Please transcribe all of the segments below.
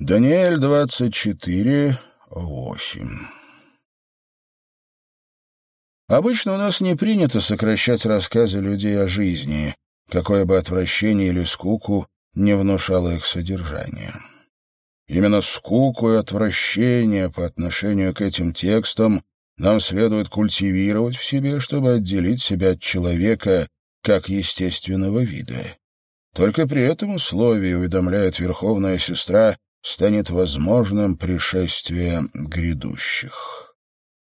Даниэль 24, 8. Обычно у нас не принято сокращать рассказы людей о жизни, какое бы отвращение или скуку не внушало их содержание. Именно скуку и отвращение по отношению к этим текстам нам следует культивировать в себе, чтобы отделить себя от человека как естественного вида. Только при этом условии, уведомляет Верховная Сестра, станет возможным пришествие грядущих.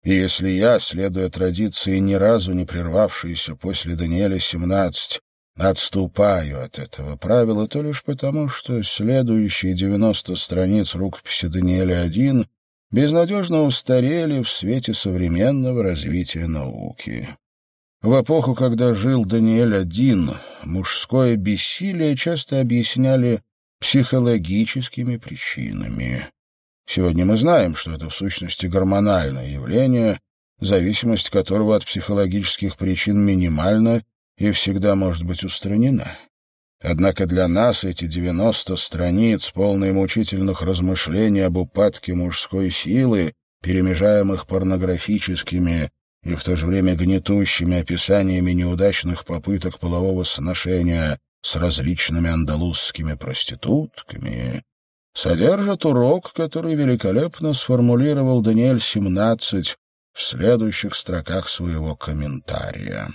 И если я, следуя традиции, ни разу не прервавшейся после Даниэля 17, отступаю от этого правила, то лишь потому, что следующие 90 страниц рукописи Даниэля 1 безнадежно устарели в свете современного развития науки. В эпоху, когда жил Даниэль один, мужское бессилие часто объясняли психологическими причинами. Сегодня мы знаем, что это в сущности гормональное явление, зависимость которого от психологических причин минимальна и всегда может быть устранена. Однако для нас эти 90 страниц, полные мучительных размышлений об упадке мужской силы, перемежаемых порнографическими и в то же время гнетущими описаниями неудачных попыток полового сношения с различными андалузскими проститутками, содержат урок, который великолепно сформулировал Даниэль 17 в следующих строках своего комментария.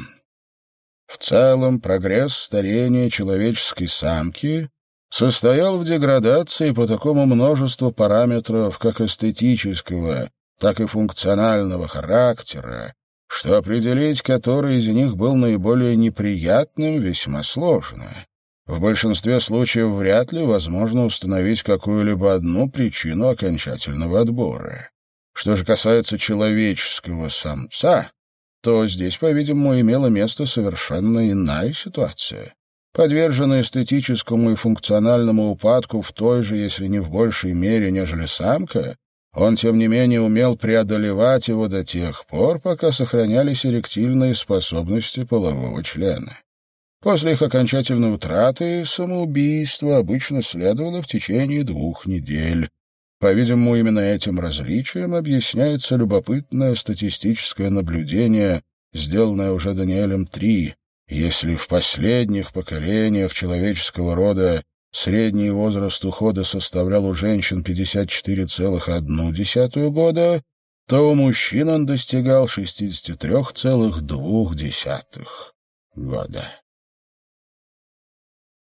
В целом, прогресс старения человеческой самки состоял в деградации по такому множеству параметров как эстетического, так и функционального характера, что определить, который из них был наиболее неприятным, весьма сложно. В большинстве случаев вряд ли возможно установить какую-либо одну причину окончательного отбора. Что же касается человеческого самца, то здесь, по-видимому, имела место совершенно иная ситуация. Подверженный эстетическому и функциональному упадку в той же, если не в большей мере, нежели самка, он, тем не менее, умел преодолевать его до тех пор, пока сохранялись эректильные способности полового члена. После их окончательной утраты самоубийство обычно следовало в течение двух недель. По-видимому, именно этим различием объясняется любопытное статистическое наблюдение, сделанное уже Даниэлем III. Если в последних поколениях человеческого рода Средний возраст ухода составлял у женщин 54,1 года, то у мужчин он достигал 63,2 года.